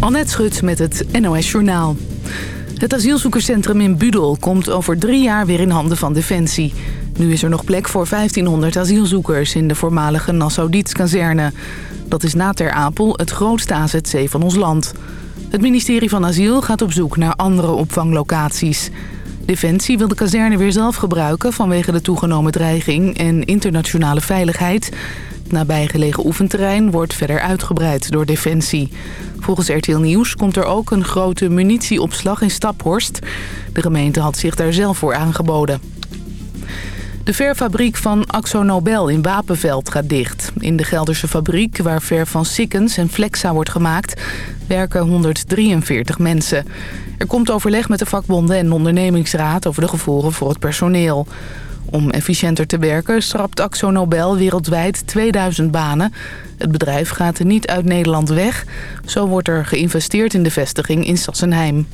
Annette Schut met het NOS Journaal. Het asielzoekerscentrum in Budel komt over drie jaar weer in handen van Defensie. Nu is er nog plek voor 1500 asielzoekers in de voormalige Nassau-Dietz-kazerne. Dat is na Ter Apel het grootste AZC van ons land. Het ministerie van Asiel gaat op zoek naar andere opvanglocaties. Defensie wil de kazerne weer zelf gebruiken vanwege de toegenomen dreiging en internationale veiligheid. Het nabijgelegen oefenterrein wordt verder uitgebreid door Defensie. Volgens RTL Nieuws komt er ook een grote munitieopslag in Staphorst. De gemeente had zich daar zelf voor aangeboden. De verfabriek van Axo Nobel in Wapenveld gaat dicht. In de Gelderse fabriek, waar ver van Sikkens en Flexa wordt gemaakt... werken 143 mensen. Er komt overleg met de vakbonden en de ondernemingsraad... over de gevolgen voor het personeel. Om efficiënter te werken schrapt Axo Nobel wereldwijd 2000 banen. Het bedrijf gaat niet uit Nederland weg. Zo wordt er geïnvesteerd in de vestiging in Sassenheim.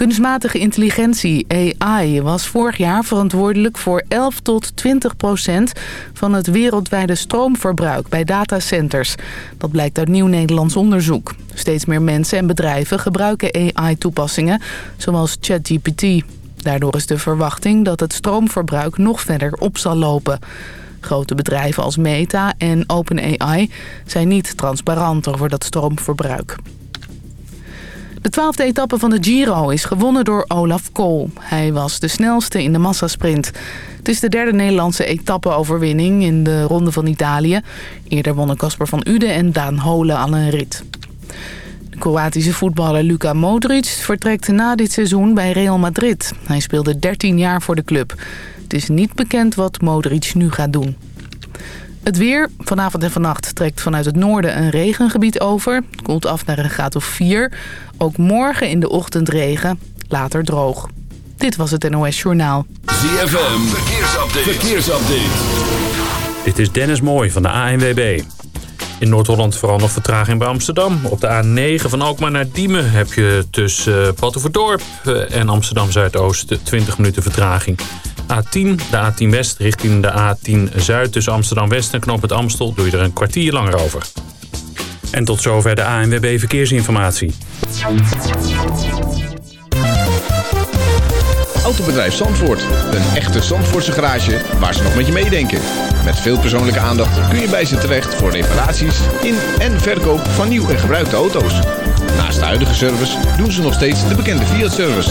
Kunstmatige intelligentie, AI, was vorig jaar verantwoordelijk voor 11 tot 20 procent van het wereldwijde stroomverbruik bij datacenters. Dat blijkt uit nieuw Nederlands onderzoek. Steeds meer mensen en bedrijven gebruiken AI-toepassingen, zoals ChatGPT. Daardoor is de verwachting dat het stroomverbruik nog verder op zal lopen. Grote bedrijven als Meta en OpenAI zijn niet transparant over dat stroomverbruik. De twaalfde etappe van de Giro is gewonnen door Olaf Kool. Hij was de snelste in de massasprint. Het is de derde Nederlandse etappe-overwinning in de Ronde van Italië. Eerder wonnen Casper van Uden en Daan Holen al een rit. De Kroatische voetballer Luka Modric vertrekt na dit seizoen bij Real Madrid. Hij speelde 13 jaar voor de club. Het is niet bekend wat Modric nu gaat doen. Het weer. Vanavond en vannacht trekt vanuit het noorden een regengebied over. Het koelt af naar een graad of 4. Ook morgen in de ochtend regen. Later droog. Dit was het NOS Journaal. ZFM. Verkeersupdate. Verkeersupdate. Dit is Dennis Mooij van de ANWB. In Noord-Holland vooral nog vertraging bij Amsterdam. Op de A9 van Alkmaar naar Diemen heb je tussen uh, Battenverdorp en Amsterdam Zuidoost 20 minuten vertraging. A10, de A10 West richting de A10 Zuid tussen Amsterdam West en Knoop het Amstel doe je er een kwartier langer over. En tot zover de ANWB Verkeersinformatie. Autobedrijf Zandvoort. Een echte Zandvoortse garage waar ze nog met je meedenken. Met veel persoonlijke aandacht kun je bij ze terecht voor reparaties in en verkoop van nieuw en gebruikte auto's. Naast de huidige service doen ze nog steeds de bekende Fiat-service.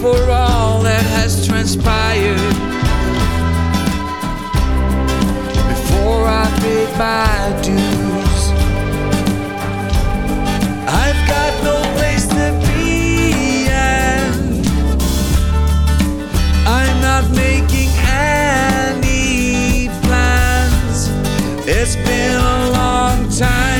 before all that has transpired. Before I paid my dues, I've got no place to be, and I'm not making any plans. It's been a long time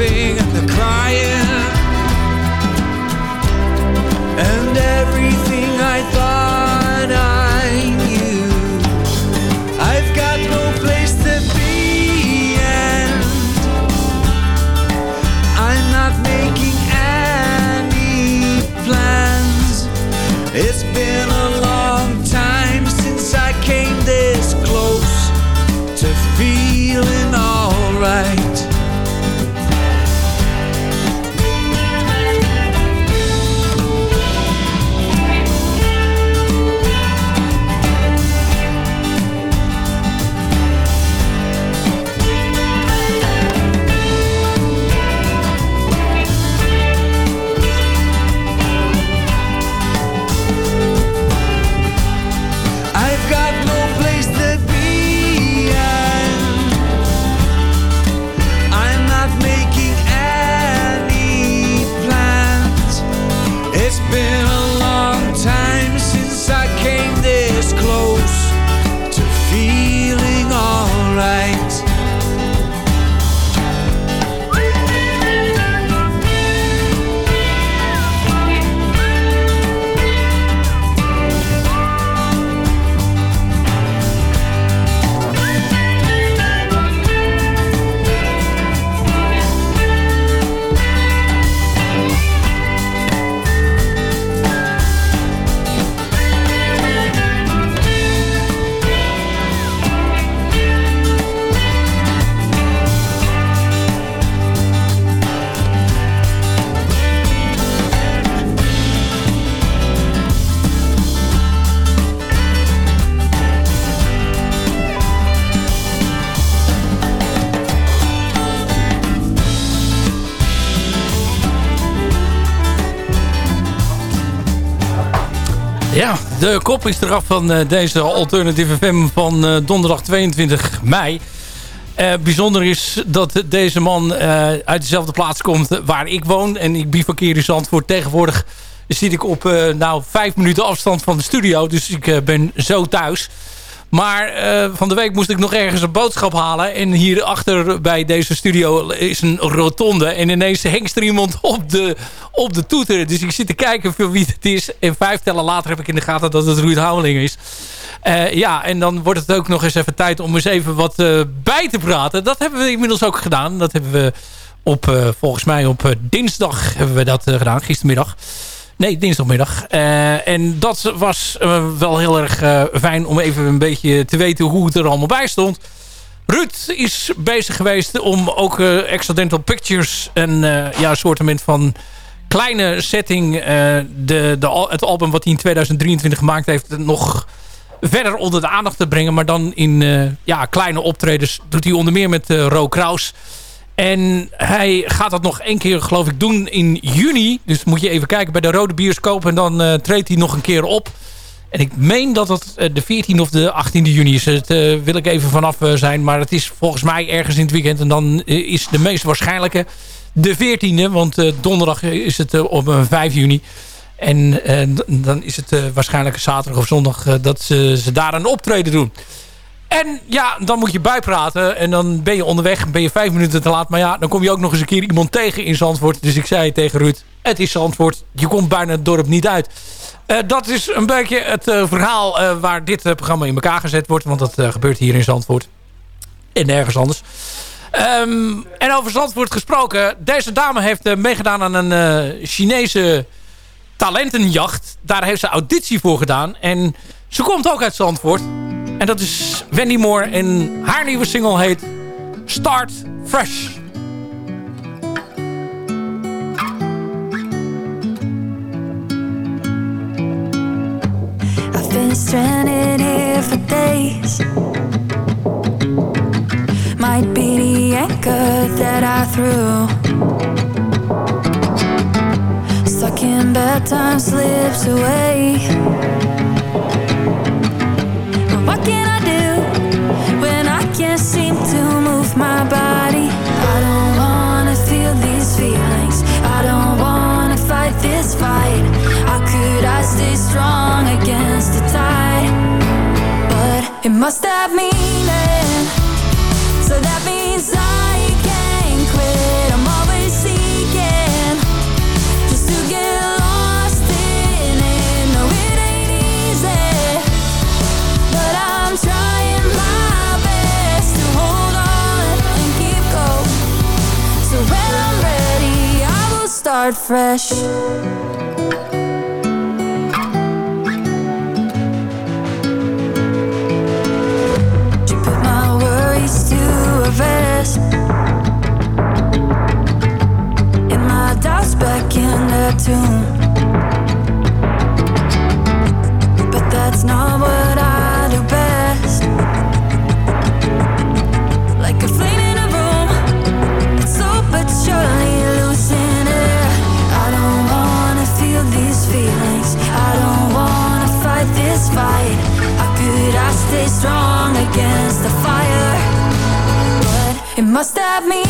laughing and the crying. And everything I thought de kop is eraf van eh, deze Alternative FM van eh, donderdag 22 mei. Eh, bijzonder is dat deze man uit dezelfde plaats komt waar ik woon. En ik bivakkeer in Zandvoort. Tegenwoordig zit ik op eh, nou, vijf minuten afstand van de studio. Dus ik ben zo thuis. Maar eh, van de week moest ik nog ergens een boodschap halen. En hierachter bij deze studio is een rotonde. En ineens hengst er iemand op de, op de toeter. Dus ik zit te kijken voor wie het is. En vijf tellen later heb ik in de gaten dat het Ruud Houweling is. Eh, ja, en dan wordt het ook nog eens even tijd om eens even wat eh, bij te praten. Dat hebben we inmiddels ook gedaan. Dat hebben we op, volgens mij op dinsdag hebben we dat gedaan, gistermiddag. Nee, dinsdagmiddag. Eh, en dat was eh, wel heel erg eh, fijn om even een beetje te weten hoe het er allemaal bij stond. Ruud is bezig geweest om ook Accidental Pictures... een ja, soortement van kleine setting... De, de, het album wat hij in 2023 gemaakt heeft... nog verder onder de aandacht te brengen. Maar dan in ja, kleine optredens doet hij onder meer met Ro Kraus... En hij gaat dat nog één keer, geloof ik, doen in juni. Dus moet je even kijken bij de Rode Bioscoop. En dan uh, treedt hij nog een keer op. En ik meen dat het uh, de 14e of de 18e juni is. Het uh, wil ik even vanaf zijn. Maar het is volgens mij ergens in het weekend. En dan is de meest waarschijnlijke de 14e. Want donderdag is het op 5 juni. En dan is het waarschijnlijk zaterdag of zondag dat ze, ze daar een optreden doen. En ja, dan moet je bijpraten. En dan ben je onderweg, ben je vijf minuten te laat. Maar ja, dan kom je ook nog eens een keer iemand tegen in Zandvoort. Dus ik zei tegen Ruud, het is Zandvoort. Je komt bijna het dorp niet uit. Uh, dat is een beetje het uh, verhaal uh, waar dit programma in elkaar gezet wordt. Want dat gebeurt hier in Zandvoort. En nergens anders. Um, en over Zandvoort gesproken. Deze dame heeft meegedaan aan een Chinese talentenjacht. Daar heeft ze auditie voor gedaan. En ze komt ook uit Zandvoort. En dat is Wendy Moore. En haar nieuwe single heet Start Fresh. I've been stranded here for days. Might be the anchor that I threw. Stuck in bad times slips away. strong against the tide But it must have meaning. So that means I can't quit. I'm always seeking Just to get lost in it. No, it ain't easy But I'm trying my best To hold on and keep going So when I'm ready I will start fresh. Rest. And my doubts back in their tomb. But that's not what I do best. Like a flame in a room, it's so but surely losing it. I don't wanna feel these feelings. I don't wanna fight this fight. How could I stay strong against the must have meaning.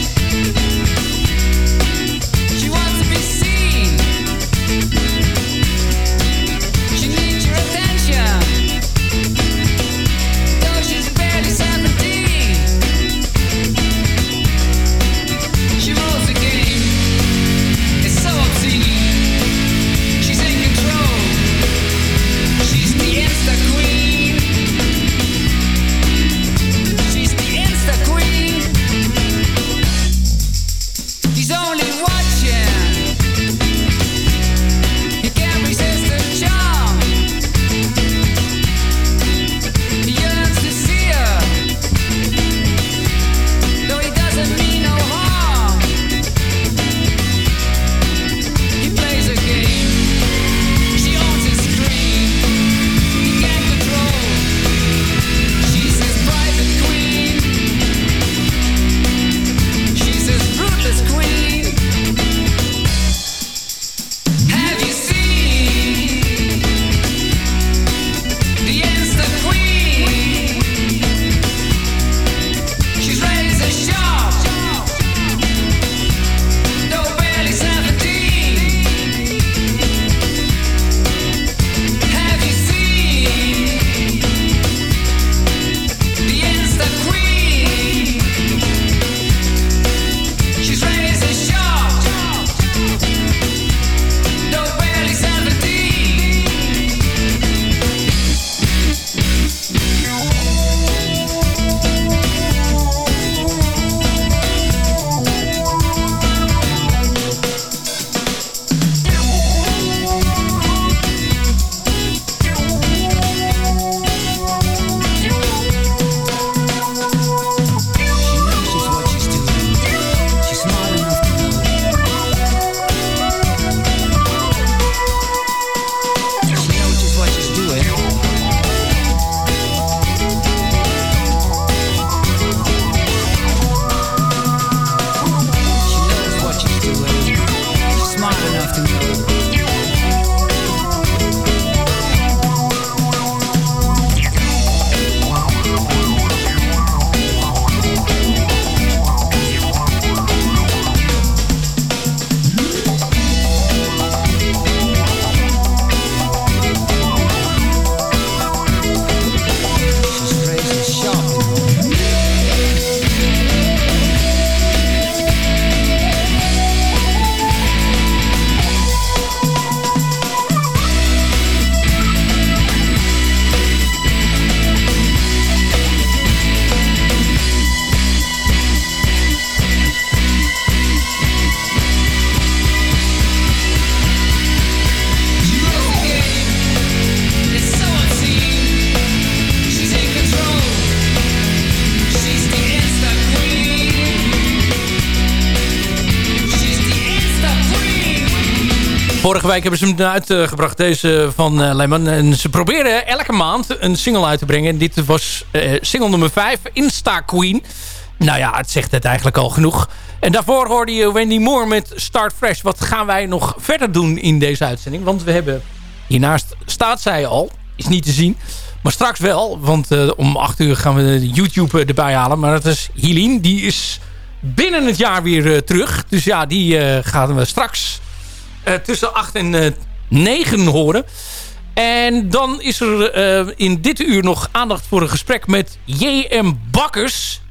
Vorige week hebben ze hem uitgebracht, deze van uh, Lemon. En ze proberen elke maand een single uit te brengen. Dit was uh, single nummer 5, Insta Queen. Nou ja, het zegt het eigenlijk al genoeg. En daarvoor hoorde je Wendy Moore met Start Fresh. Wat gaan wij nog verder doen in deze uitzending? Want we hebben, hiernaast staat zij al, is niet te zien. Maar straks wel, want om 8 uur gaan we YouTube erbij halen. Maar dat is Helene, die is binnen het jaar weer terug. Dus ja, die gaan we straks... Uh, tussen 8 en uh, 9 horen. En dan is er uh, in dit uur nog aandacht voor een gesprek met J.M. Bakkers.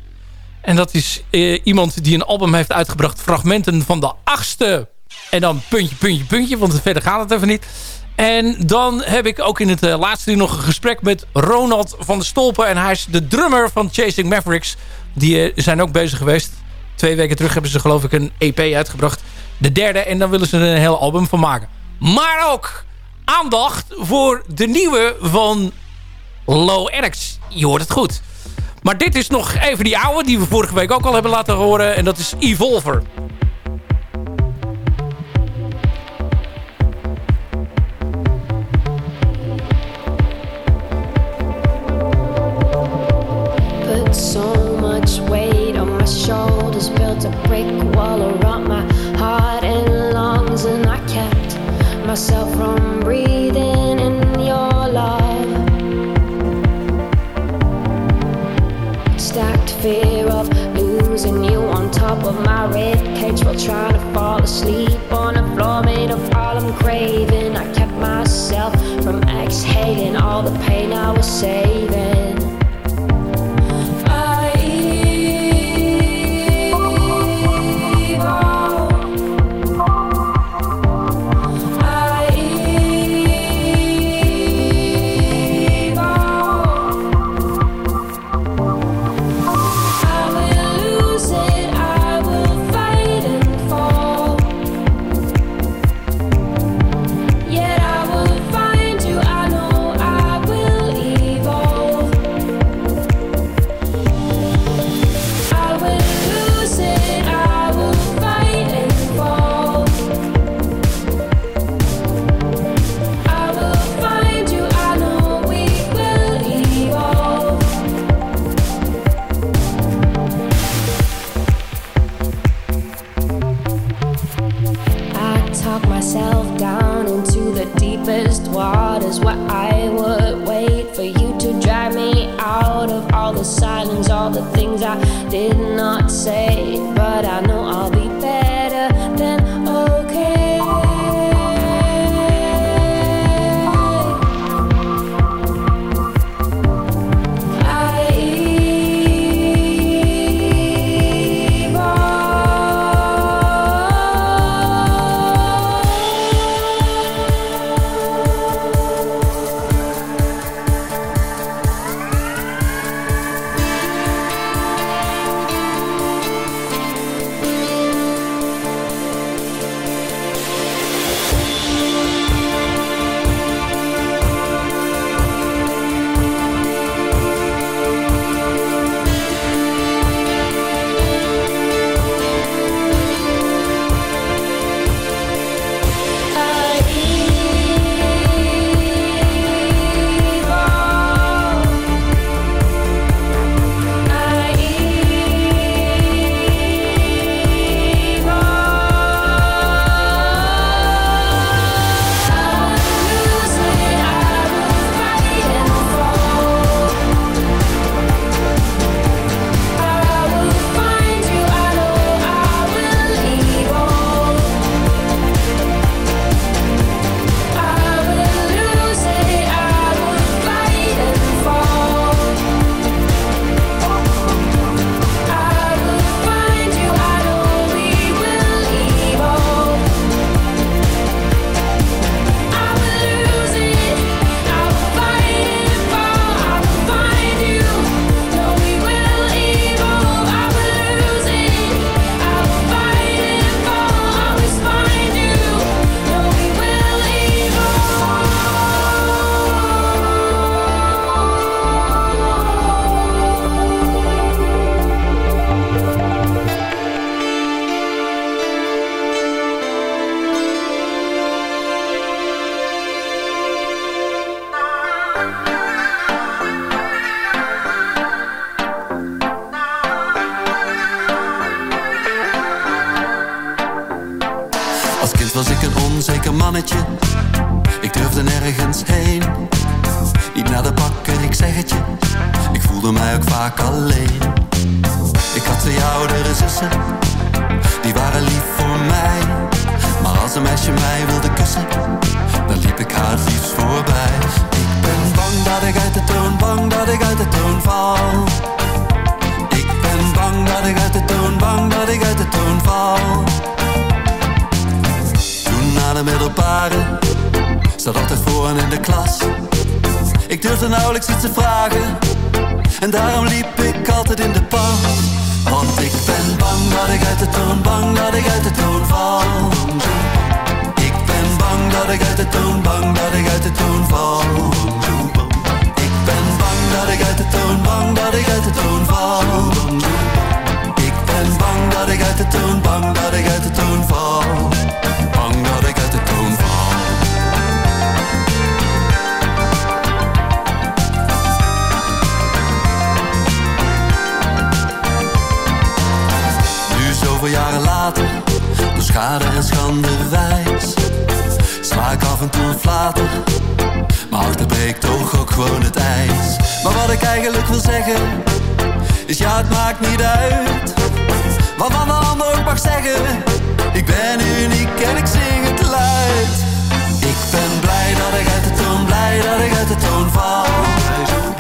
En dat is iemand die een album heeft uitgebracht. Fragmenten van de achtste. En dan puntje, puntje, puntje. Want verder gaat het even niet. En dan heb ik ook in het laatste uur nog een gesprek met Ronald van der Stolpen. En hij is de drummer van Chasing Mavericks. Die zijn ook bezig geweest. Twee weken terug hebben ze geloof ik een EP uitgebracht de derde. En dan willen ze er een heel album van maken. Maar ook aandacht voor de nieuwe van Low Eric's. Je hoort het goed. Maar dit is nog even die oude die we vorige week ook al hebben laten horen. En dat is Evolver. En daarom liep ik altijd in de pas. Want ik ben bang dat ik uit de toon, bang dat ik uit de toon val. Ik ben bang dat ik uit de toon, bang dat ik uit de toon val. Ik ben bang dat ik uit de toon, bang dat ik uit de toon val. Ik ben bang dat ik uit de toon, bang dat ik uit de toon val. Schade en schande wijs. Sla ik af en toe een flater, maar achterbreekt toch ook gewoon het ijs. Maar wat ik eigenlijk wil zeggen, is ja het maakt niet uit. Wat van de ander ook mag zeggen, ik ben uniek en ik zing het luid. Ik ben blij dat ik uit de toon, blij dat ik uit de toon val.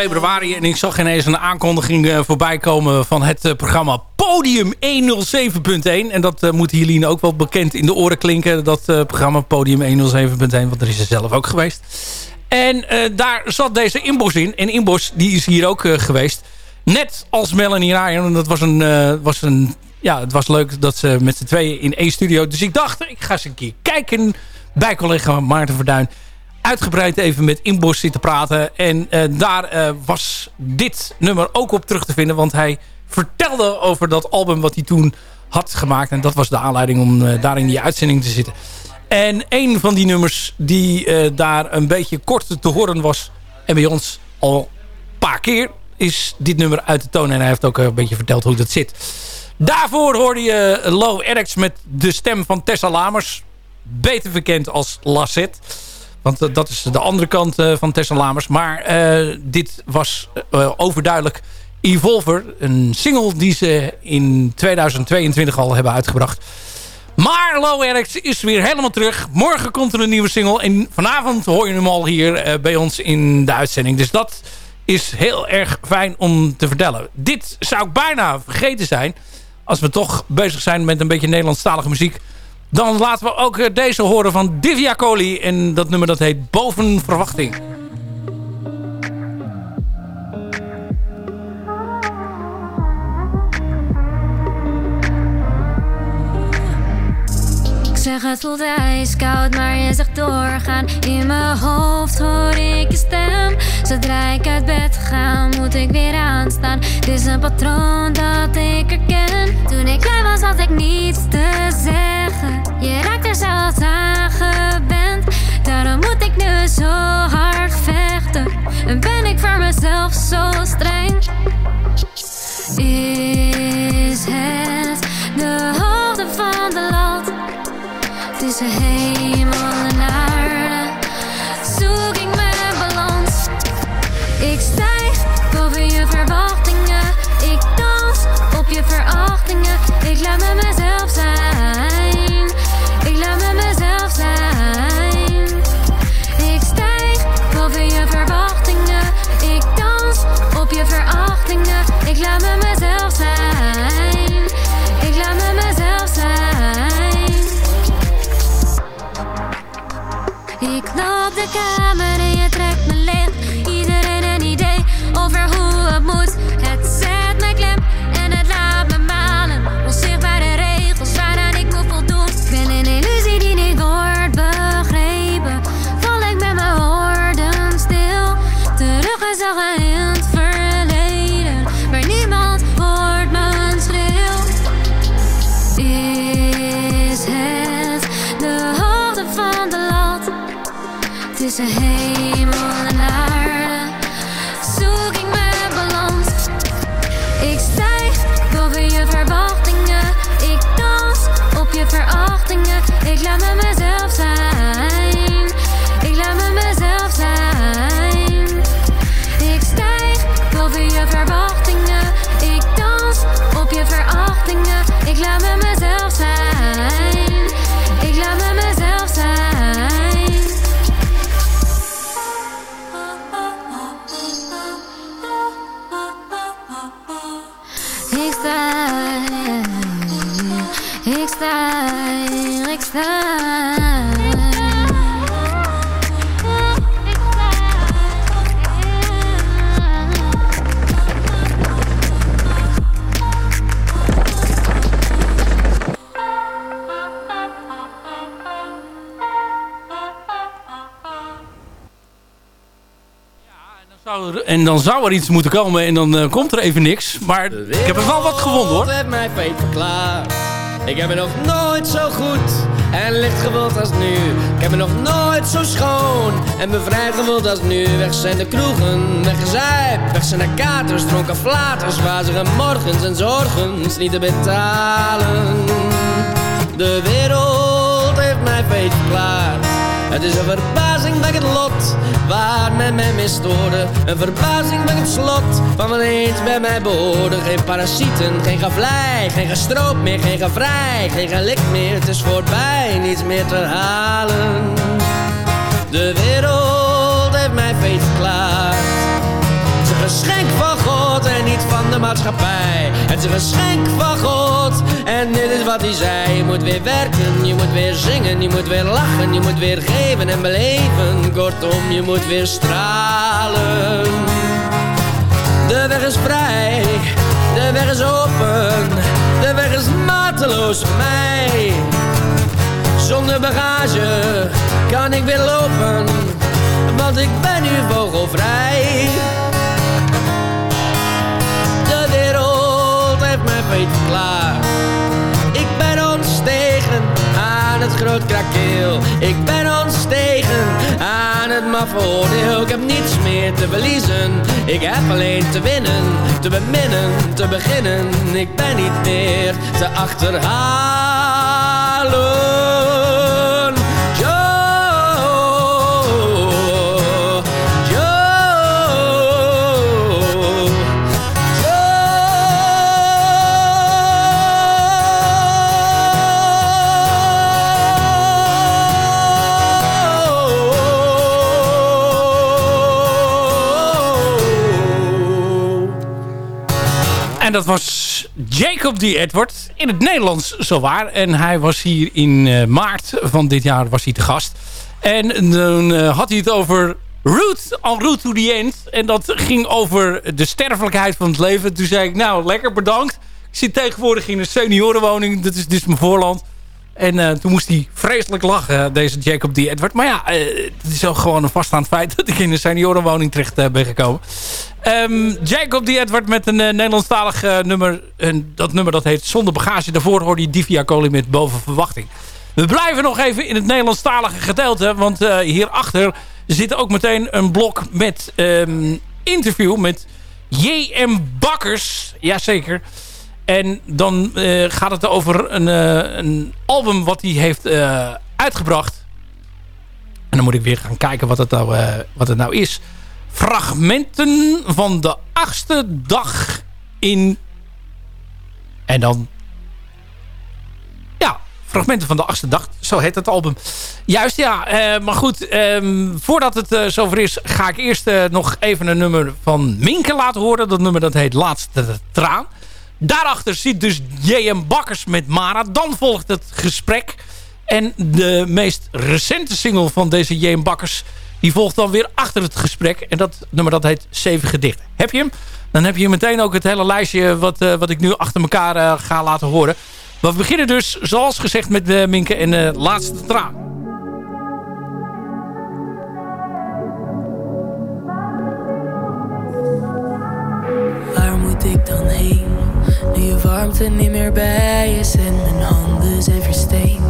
Februari en ik zag ineens een aankondiging eh, voorbij komen van het eh, programma Podium 107.1. En dat eh, moet Helene ook wel bekend in de oren klinken. Dat programma Podium 107.1, want er is er zelf ook geweest. En daar zat deze Inbos in. En Inbos die is hier ook geweest. Net als Melanie Ryan. En dat was een, was een... Ja, het was leuk dat ze met z'n tweeën in één studio. Dus ik dacht, ik ga eens een keer kijken bij collega Maarten Verduin uitgebreid even met Inbos zitten praten. En eh, daar eh, was dit nummer ook op terug te vinden. Want hij vertelde over dat album wat hij toen had gemaakt. En dat was de aanleiding om eh, daar in die uitzending te zitten. En een van die nummers die daar een beetje kort te horen was... en bij ons al een paar keer is dit nummer uit de toon. En hij heeft ook een beetje verteld hoe dat zit. Daarvoor hoorde je Low Eric's met de stem van Tessa Lamers. Beter bekend als Lasset. Want eh, dat is de andere kant eh, van Tessa Lamers. Maar eh, dit was overduidelijk Evolver. Een single die ze in 2022 al hebben uitgebracht. Maar Low Eric's is weer helemaal terug. Morgen komt er een nieuwe single. En vanavond hoor je hem al hier bij ons in de uitzending. Dus dat is heel erg fijn om te vertellen. Dit zou ik bijna vergeten zijn. Als we toch bezig zijn met een beetje Nederlandstalige muziek. Dan laten we ook eh, deze horen van Divya Coli. En dat nummer dat heet Boven Verwachting. Ik zeg het voelt ijskoud, maar je zegt doorgaan. In mijn hoofd hoor ik je stem. Zodra ik uit bed ga, moet ik weer aanstaan. Het is een patroon dat ik herken. Toen ik klein was, had ik niets te zeggen. Je raakt er zelfs aan Daarom moet ik nu zo hard vechten. En ben ik voor mezelf zo streng? Is het de Tussen hemel en aarde Zoek ik mijn balans Ik stijg boven je verwachtingen. Ik dans op je verachtingen Ik laat me mezelf zijn cámara Tussen hemel en aarde zoek ik mijn balans. Ik stijg boven je verwachtingen. Ik dans op je verachtingen. Ik laat me mezelf zijn. En dan zou er iets moeten komen en dan eh, komt er even niks. Maar ik heb er wel wat gewonnen hoor. heeft mij feit verklaard. Ik heb me nog nooit zo goed en licht gevoeld als nu. Ik heb me nog nooit zo schoon en bevrijd gevoeld als nu. Weg zijn de kroegen, weggezijp, weg zijn de katers, dronken flaters, wazige morgens en zorgens niet te betalen. De wereld heeft mij feit verklaard. Het is een verbazing bij het lot waar men mij misstoorde. Een verbazing bij het slot van wat eens bij mij behoorde. Geen parasieten, geen gevlei, geen gestroop meer, geen gevrij, geen gelik meer. Het is voorbij, niets meer te halen. De wereld heeft mij feest verklaard. Het is een geschenk van van de maatschappij. Het is een geschenk van God en dit is wat hij zei. Je moet weer werken, je moet weer zingen, je moet weer lachen, je moet weer geven en beleven. Kortom, je moet weer stralen. De weg is vrij, de weg is open, de weg is mateloos mij. Zonder bagage kan ik weer lopen, want ik ben nu vogelvrij. Verklaard. Ik ben ontstegen aan het groot krakeel. Ik ben ontstegen aan het maffe. Ik heb niets meer te verliezen. Ik heb alleen te winnen, te beminnen, te beginnen. Ik ben niet meer te achterhalen. Dat was Jacob D. Edward. In het Nederlands zowaar. En hij was hier in eh, maart van dit jaar was hij te gast. En toen eh, had hij het over Route, en route to the end. En dat ging over de sterfelijkheid van het leven. Toen zei ik, nou lekker bedankt. Ik zit tegenwoordig in een seniorenwoning. Dat is dus mijn voorland. En eh, toen moest hij vreselijk lachen, deze Jacob D. Edward. Maar ja, eh, het is ook gewoon een vaststaand feit dat ik in een seniorenwoning terecht eh, ben gekomen. Ehm, Jacob D. Edward met een Nederlandstalig nummer. En dat nummer dat heet Zonder Bagage. Daarvoor hoorde je Divia Coli met Boven Verwachting. We blijven nog even in het Nederlandstalige gedeelte. Want hierachter zit ook meteen een blok met um, interview met J.M. Bakkers. Jazeker. En dan uh, gaat het over een, uh, een album wat hij heeft uh, uitgebracht. En dan moet ik weer gaan kijken wat het nou, wat het nou is. Fragmenten van de achtste dag in... En dan... Ja, fragmenten van de achtste dag. Zo heet het album. Juist, ja. maar goed, um, voordat het zover is... ga ik eerst nog even een nummer van Minke laten horen. Dat nummer dat heet Laatste Traan. Daarachter zit dus J.M. Bakkers met Mara. Dan volgt het gesprek. En de meest recente single van deze J.M. Bakkers... die volgt dan weer achter het gesprek. En dat nummer dat heet Zeven Gedichten. Heb je hem? Dan heb je meteen ook het hele lijstje... wat, uh, wat ik nu achter elkaar uh, ga laten horen. We beginnen dus, zoals gezegd, met uh, Minke en de laatste traan. Waar moet ik dan heen? Nu je warmte niet meer bij is en mijn handen zijn versteend.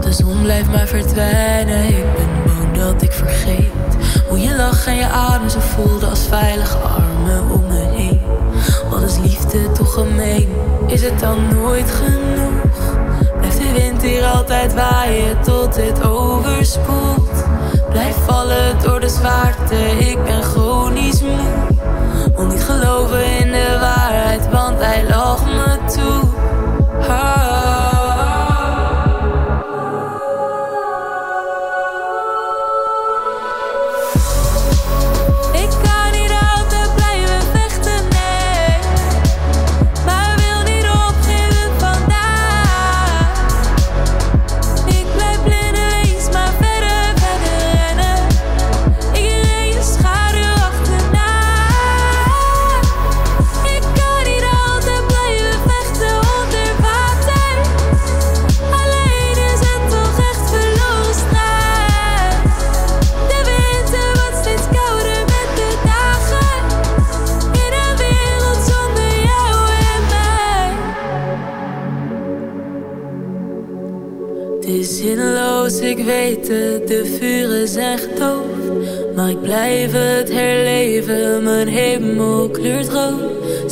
De zon blijft maar verdwijnen, ik ben bang dat ik vergeet. Hoe je lach en je adem ze voelde als veilige armen om me heen. Wat is liefde toch gemeen? Is het dan nooit genoeg? Blijft de wind hier altijd waaien tot het overspoelt? Blijf vallen door de zwaarte, ik ben chronisch moe. Wil niet geloven in de waarheid want hij loog me toe.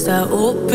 sta op.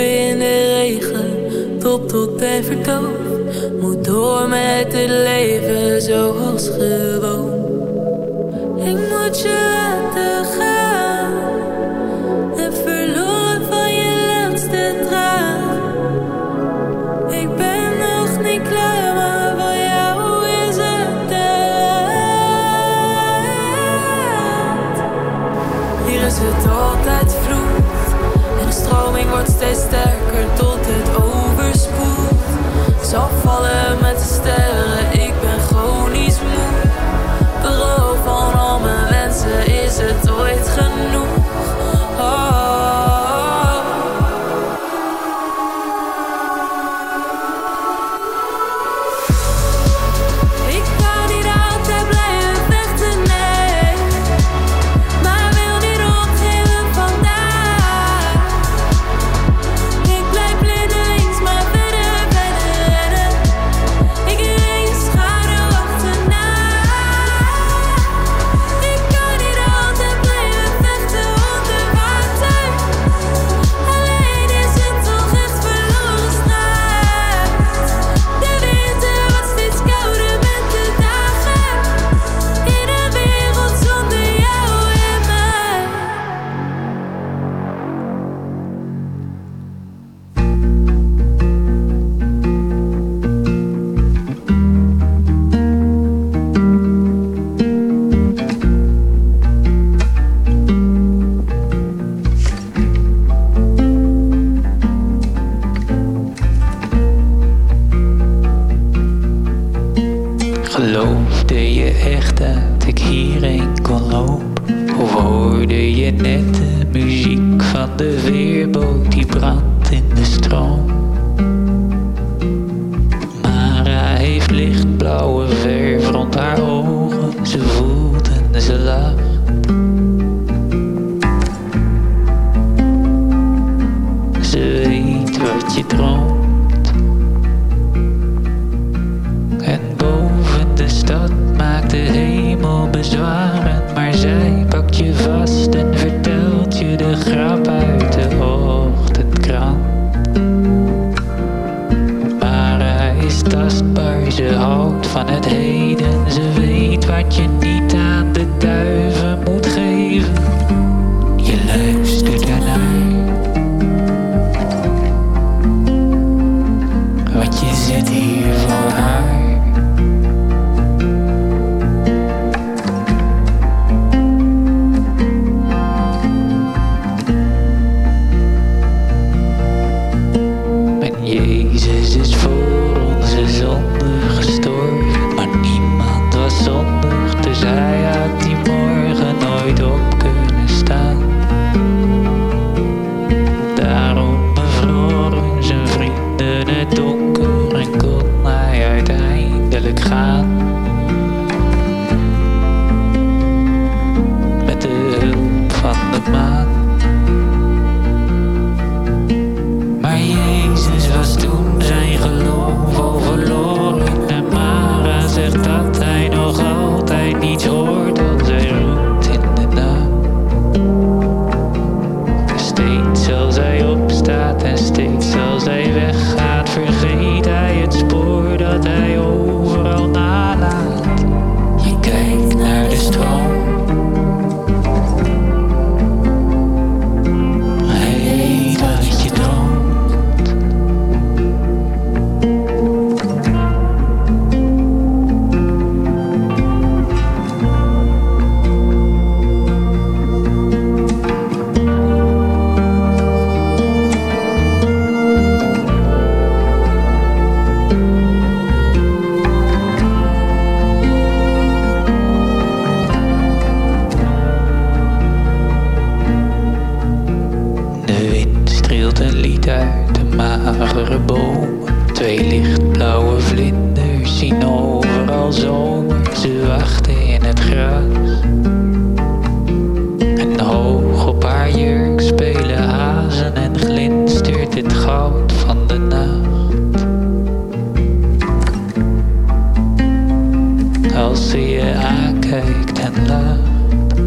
Als ze je aankijkt en lacht.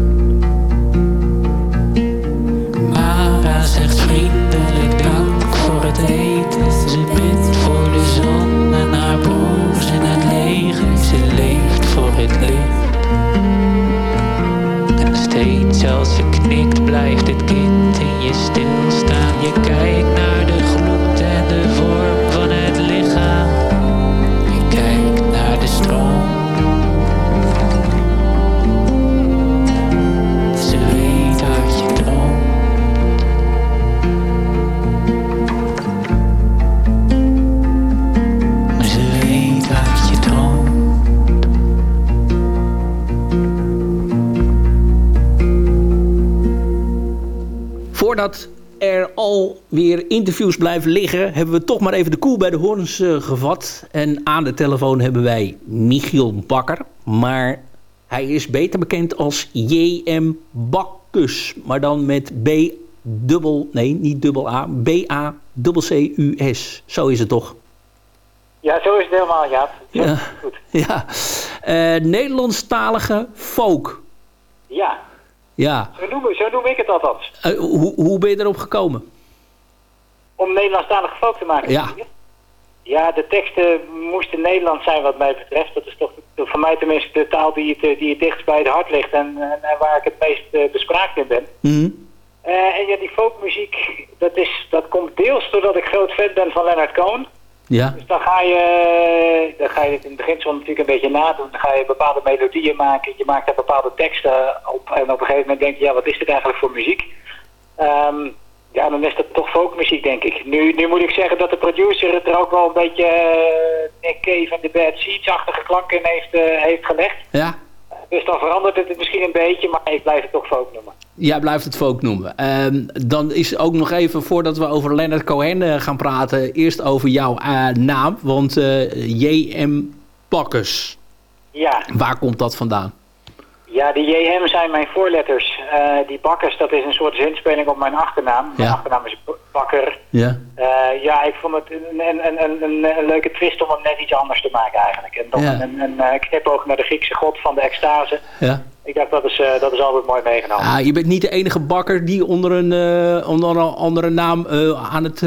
Mara zegt vriendelijk dank voor het eten. Ze bidt voor de zon en haar broers in het leger. Ze leeft voor het licht. En steeds als ze knikt blijft het kind in je stilstaan. Je kijkt alweer interviews blijven liggen... hebben we toch maar even de koel bij de horens eh, gevat. En aan de telefoon hebben wij Michiel Bakker. Maar hij is beter bekend als J.M. Bakkus. Maar dan met B dubbel... Nee, niet dubbel A. B-A-C-C-U-S. Zo is het toch? Ja, zo is het helemaal, Jaap. Zo, Ja. Goed. Ja. Eh, Nederlandstalige folk. Ja, Ja. zo noem, zo noem ik het althans. Eh, hoe, hoe ben je erop gekomen? Om Nederlandstalige folk te maken. Ja. Ja, de teksten moesten Nederlands zijn wat mij betreft. Dat is toch voor mij tenminste de taal die het, eh, die het dichtst bij het hart ligt en, en, en waar ik het meest eh, bespraakt in ben. Mhm. Eh, en ja, die folkmuziek, dat, is, dat komt deels doordat ik groot fan ben van Leonard Cohen. Ja. Dus dan ga je, dan ga je het in het begin zo natuurlijk een beetje nadoen. Dan ga je bepaalde melodieën maken. Je maakt daar bepaalde teksten op. En op een gegeven moment denk je, ja, wat is dit eigenlijk voor muziek? Ehm, ja, dan is dat toch folkmuziek, denk ik. Nu, nu moet ik zeggen dat de producer het er ook wel een beetje eh, Nick Cave en de Bad Seeds-achtige klanken in heeft, eh, heeft gelegd. Ja. Dus dan verandert het misschien een beetje, maar ik blijf het toch folk noemen. Jij blijft het folk noemen. Ehm, dan is ook nog even, voordat we over Leonard Cohen eh, gaan praten... eerst over jouw naam. Want J.M. Bakkers, Ja. waar komt dat vandaan? Ja, die JM zijn mijn voorletters. Eh, die Bakkers, dat is een soort zinspeling op mijn achternaam. Mijn Ja. achternaam is Bakker. Ja. Eh, ja, ik vond het een, een, een, een, een, een leuke twist om het net iets anders te maken eigenlijk. En dan Ja. een, een, eh, knipoog naar de Griekse god van de extase. Ja. Ik dacht, dat is, dat is altijd mooi meegenomen. Ah, je bent niet de enige bakker die onder een, onder een andere naam aan het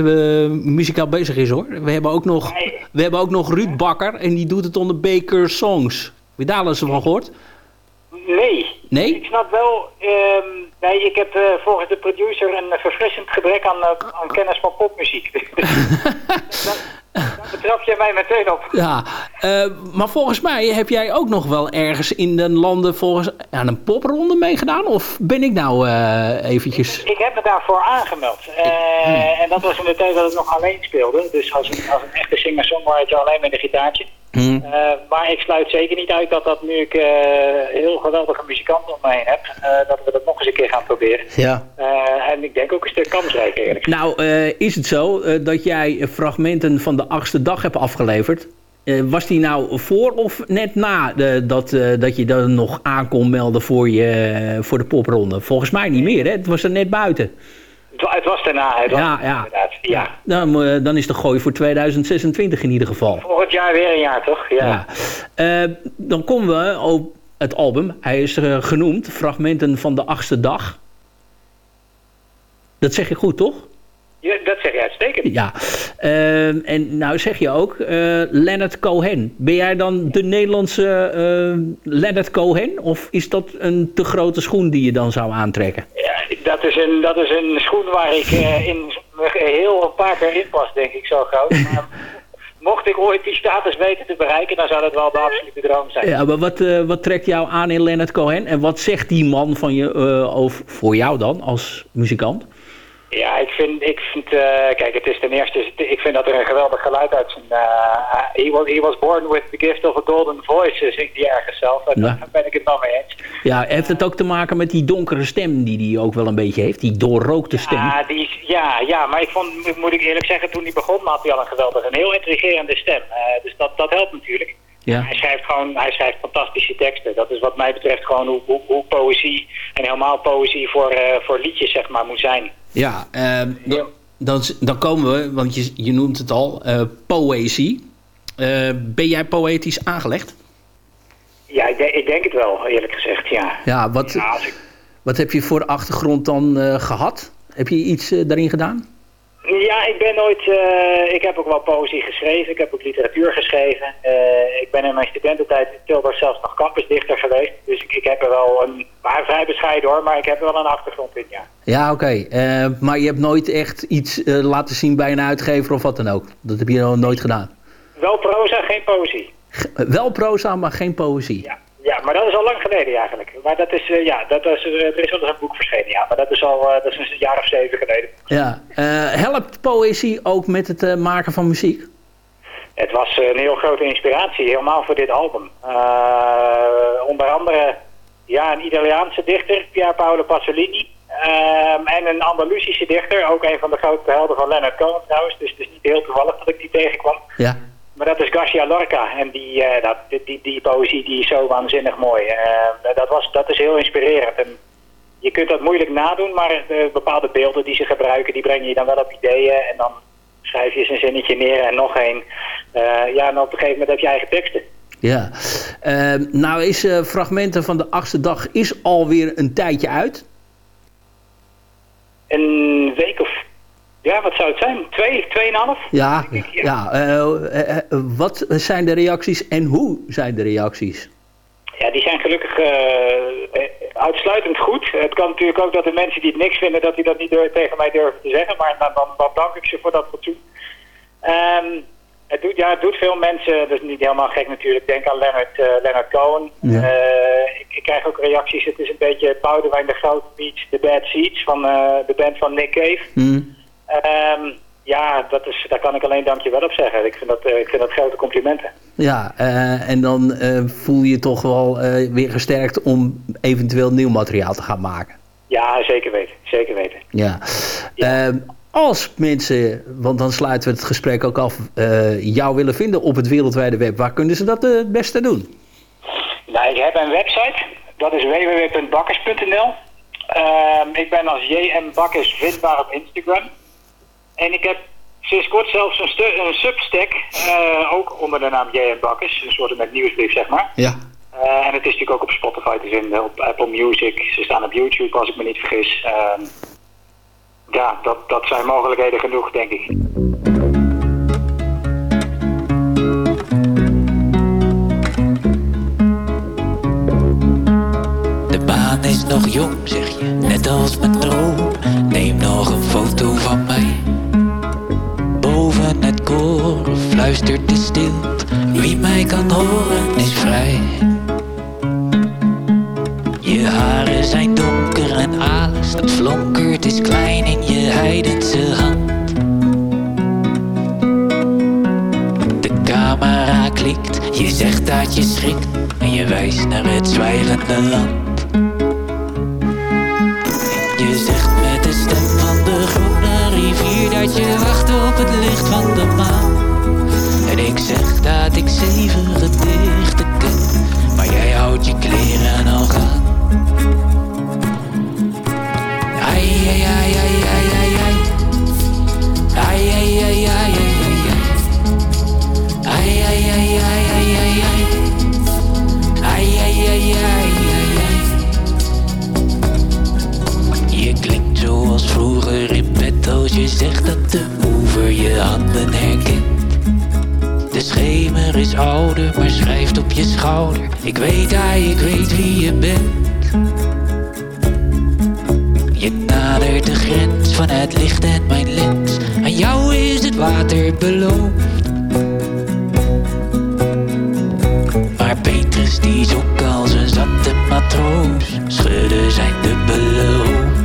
muzikaal bezig is hoor. We hebben, ook nog, we hebben ook nog Ruud Bakker en die doet het onder Baker Songs. Heb je daar al eens van gehoord? Nee. Nee? Ik snap wel... ehm, nee, ik heb eh, volgens de producer een verfrissend gebrek aan, eh, aan kennis van popmuziek. Daar betrap jij mij meteen op. Ja, eh, maar volgens mij heb jij ook nog wel ergens in de landen volgens, aan een popronde meegedaan? Of ben ik nou eventjes... Ik heb me daarvoor aangemeld. Eh, En dat was in de tijd dat ik nog alleen speelde. Dus als een, als een echte singer-songwriter alleen met een gitaartje. Hmm. Eh, maar ik sluit zeker niet uit dat dat nu ik eh, heel geweldige muzikanten om me heen heb, eh, dat we dat nog eens een keer gaan proberen. Ja. Eh, en ik denk ook een stuk kansrijk eerlijk. Nou, eh, is het zo eh, dat jij fragmenten van de achtste dag hebt afgeleverd? Eh, was die nou voor of net na de, dat, eh, dat je dan nog aan kon melden voor, je, voor de popronde? Volgens mij niet meer, hè? Het was er net buiten. Het, wa- het was daarna, het was Ja, ja. inderdaad. Ja. Dan, eh, dan is de gooi voor 2026 in ieder geval. Volgend jaar weer een jaar, toch? Ja. Ja. Eh, dan komen we op het album. Hij is eh, genoemd Fragmenten van de achtste dag. Dat zeg je goed, toch? Ja, dat zeg je uitstekend. Ja. En nou zeg je ook eh Leonard Cohen. Ben jij dan de Nederlandse eh, Leonard Cohen? Of is dat een te grote schoen die je dan zou aantrekken? Ja, dat is een, dat is een schoen waar ik eh, in heel een paar keer in pas, denk ik, zo groot. Maar mocht ik ooit die status weten te bereiken, dan zou dat wel de absolute droom zijn. Ja, maar wat, eh, wat trekt jou aan in Leonard Cohen? En wat zegt die man van je eh, over, voor jou dan als muzikant? Ja, ik vind, ik vind eh, kijk, het is ten eerste, ik vind dat er een geweldig geluid uit zijn, eh, he, was, he was born with the gift of a golden voice, eh, zingt hij ergens zelf. En Ja. daar ben ik het dan mee eens. Ja, heeft het ook te maken met die donkere stem die hij ook wel een beetje heeft? Die doorrookte stem? Ja, die is, ja, ja, maar ik vond, moet ik eerlijk zeggen, toen hij begon had hij al een geweldige, een heel intrigerende stem. Eh, dus dat, dat helpt natuurlijk. Ja. Hij schrijft gewoon, hij schrijft fantastische teksten. Dat is wat mij betreft gewoon hoe, hoe, hoe poëzie en helemaal poëzie voor, eh, voor liedjes zeg maar moet zijn. Ja, ehm, dan, dan, dan komen we, want je, je noemt het al, eh, poëzie. Eh, ben jij poëtisch aangelegd? Ja, ik, denk- ik denk het wel, eerlijk gezegd, ja. Ja, wat, Ja, ik- wat heb je voor achtergrond dan eh, gehad? Heb je iets daarin gedaan? Ja, ik ben nooit. eh, ik heb ook wel poëzie geschreven. Ik heb ook literatuur geschreven. Eh, ik ben in mijn studententijd in Tilburg zelfs nog campusdichter geweest. Dus ik, ik heb er wel een. Maar vrij bescheiden hoor, maar ik heb er wel een achtergrond in, ja. Ja, oké. Eh, maar je hebt nooit echt iets laten zien bij een uitgever of wat dan ook? Dat heb je nog nooit gedaan? Wel proza, geen poëzie. Wel proza, maar geen poëzie. Ja. Ja, maar dat is al lang geleden eigenlijk. Maar dat is, eh, ja, dat is, eh, er is wel een boek verschenen, ja. Maar dat is al eh, dat is een jaar of zeven geleden. Ja. Helpt poëzie ook met het maken van muziek? Het was een heel grote inspiratie, helemaal voor dit album. Onder andere ja, een Italiaanse dichter, Pier Paolo Pasolini. Ehm, en een Andalusische dichter, ook een van de grote helden van Leonard Cohen trouwens. Dus het is niet heel toevallig dat ik die tegenkwam. Ja. Maar dat is Garcia Lorca. En die, eh, dat, die, die, die poëzie die is zo waanzinnig mooi. Eh, dat, was, dat is heel inspirerend. En je kunt dat moeilijk nadoen, maar eh, bepaalde beelden die ze gebruiken, die brengen je dan wel op ideeën. En dan schrijf je eens een zinnetje neer en nog één. Ja, en op een gegeven moment heb je eigen teksten. Ja. Eh, nou is Fragmenten van de achtste dag is alweer een tijdje uit. Een week of... Ja, wat zou het zijn? Twee, tweeënhalf? Ja, ja. eh, eh, eh, wat zijn de reacties en hoe zijn de reacties? Ja, die zijn gelukkig uitsluitend goed. Het kan natuurlijk ook dat de mensen die het niks vinden, dat die dat niet durven- tegen mij durven te zeggen. Maar dan, dan, dan dank ik ze voor dat fatsoen. Ehm, het, doet, ja, het doet veel mensen, dat is niet helemaal gek natuurlijk. Denk aan Leonard, eh, Leonard Cohen. Ja. Ik, ik krijg ook reacties. Het is een beetje Boudewijn de Groot meets The Bad Seeds van de band van Nick Cave. Hm. Ehm, ja, dat is, daar kan ik alleen dankjewel op zeggen. Ik vind dat, eh, ik vind dat grote complimenten. Ja, eh, en dan eh, voel je je toch wel weer gesterkt om eventueel nieuw materiaal te gaan maken. Ja, zeker weten. Zeker weten. Ja. Ehm, als mensen, want dan sluiten we het gesprek ook af, jou willen vinden op het wereldwijde web, waar kunnen ze dat het beste doen? Nou, ik heb een website. Dat is www.bakkers.nl. Ehm, ik ben als JM Bakkers vindbaar op Instagram. En ik heb sinds kort zelfs een, substack, eh, ook onder de naam JM Bakkers. Een soort met nieuwsbrief, zeg maar. Ja. Eh, en het is natuurlijk ook op Spotify te vinden, op Apple Music. Ze staan op YouTube, als ik me niet vergis. Ehm, ja, dat, dat zijn mogelijkheden genoeg, denk ik. De baan is nog jong, zeg je, net als mijn droom. Neem nog een foto van mij. Fluistert de stilte. Wie mij kan horen is vrij. Je haren zijn donker en alles dat flonkert is klein in je heidense hand. De camera klikt, je zegt dat je schrikt en je wijst naar het zwijgende land. Dat ouder, maar schrijft op je schouder. Ik weet hij, ik weet wie je bent. Je nadert de grens van het licht en mijn lens. Aan jou is het water beloofd. Maar Petrus die zonk als een zatte matroos. Schudde zijn dubbele hoofd.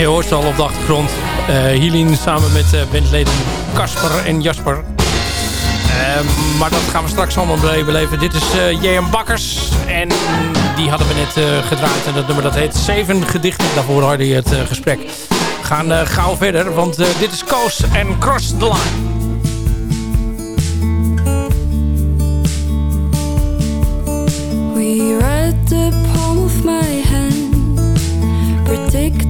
je hoort ze al op de achtergrond. Uh, samen met uh, bandleden Casper en Jasper. Uh, maar dat gaan we straks allemaal beleven. Dit is uh, J.M. Bakkers. En die hadden we net uh, gedraaid. En dat nummer dat heet Zeven Gedichten. Daarvoor hoorde je het gesprek. We gaan gauw verder, want dit is Coast en Cross the Line. We read the palm of my hand Predict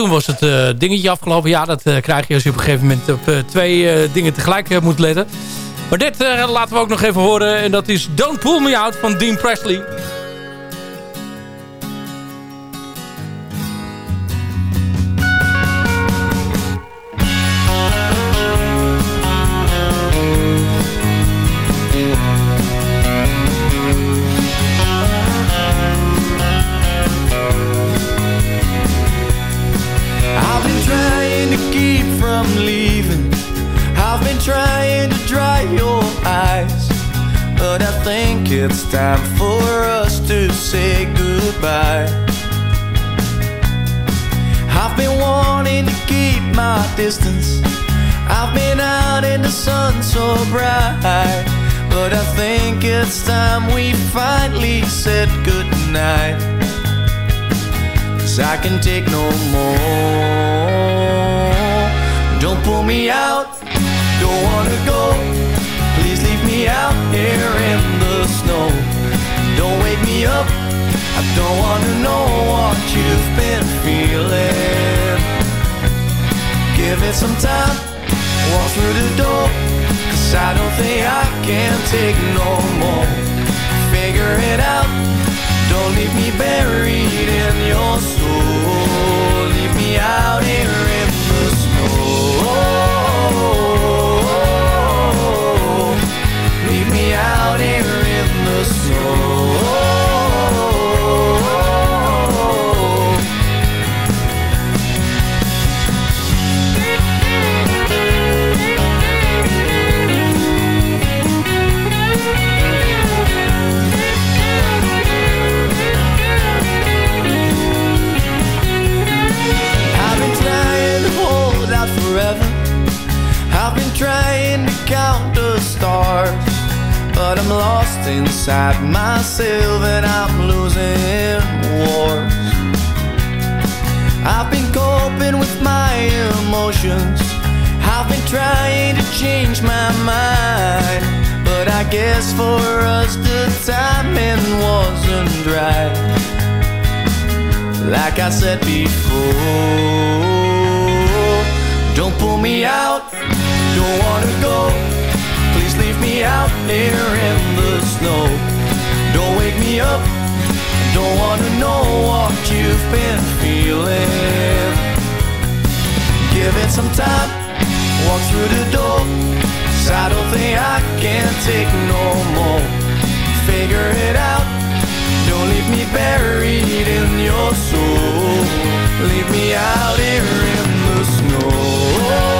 toen was het eh, dingetje afgelopen. Ja, dat eh, krijg je als je op een gegeven moment op eh, twee dingen tegelijk moet letten. Maar dit laten we ook nog even horen. En dat is Don't Pull Me Out van Dean Presley. Bright, but I think it's time we finally said goodnight. Cause I can take no more. Don't pull me out, don't wanna go. Please leave me out here in the snow. Don't wake me up, I don't wanna know what you've been feeling. Give it some time, walk through the door. Cause I don't think I can take no more. Figure it out, don't leave me buried in your soul. Leave me out here in the snow. Leave me out here in the snow. Trying to count the stars. But I'm lost inside myself and I'm losing wars. I've been coping with my emotions. I've been trying to change my mind. But I guess for us the timing wasn't right. Like I said before, don't pull me out, don't wanna go. Please leave me out here in the snow. Don't wake me up, don't wanna know what you've been feeling. Give it some time, walk through the door. Cause I don't think I can take no more. Figure it out. Don't leave me buried in your soul. Leave me out here in the snow.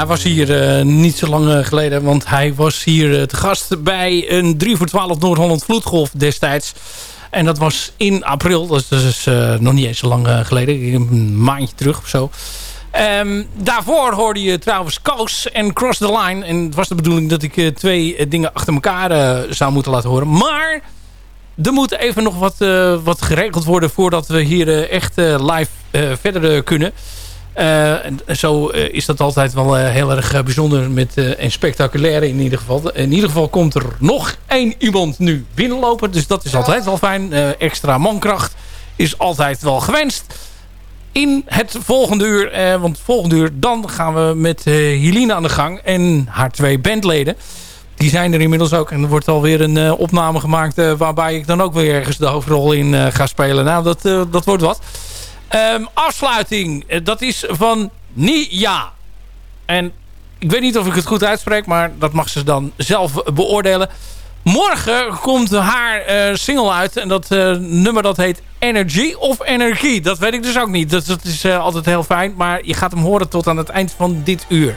hij was hier eh, niet zo lang eh, geleden. Want hij was hier eh, te gast bij een 3 voor 12 Noord-Holland Vloedgolf destijds. En dat was in april. Dat is dus nog niet eens zo lang geleden. Een maandje terug of zo. Ehm, daarvoor hoorde je trouwens Koos en Cross the Line. En het was de bedoeling dat ik twee dingen achter elkaar zou moeten laten horen. Maar er moet even nog wat, wat geregeld worden... voordat we hier echt live verder kunnen. Eh, en zo eh, is dat altijd wel eh, heel erg bijzonder met, en spectaculair in ieder geval. In ieder geval komt er nog één iemand nu binnenlopen. Dus dat is altijd wel fijn. Extra mankracht is altijd wel gewenst. In het volgende uur, eh, want volgende uur dan gaan we met eh Helene aan de gang. En haar twee bandleden. Die zijn er inmiddels ook. En er wordt alweer een opname gemaakt waarbij ik dan ook weer ergens de hoofdrol in ga spelen. Nou, dat, dat wordt wat. Ehm, afsluiting, eh, dat is van Nia. En ik weet niet of ik het goed uitspreek, maar dat mag ze dan zelf beoordelen. Morgen komt haar eh, single uit. En dat eh, nummer dat heet Energy of Energie. Dat weet ik dus ook niet. Dat, dat is altijd heel fijn. Maar je gaat hem horen tot aan het eind van dit uur.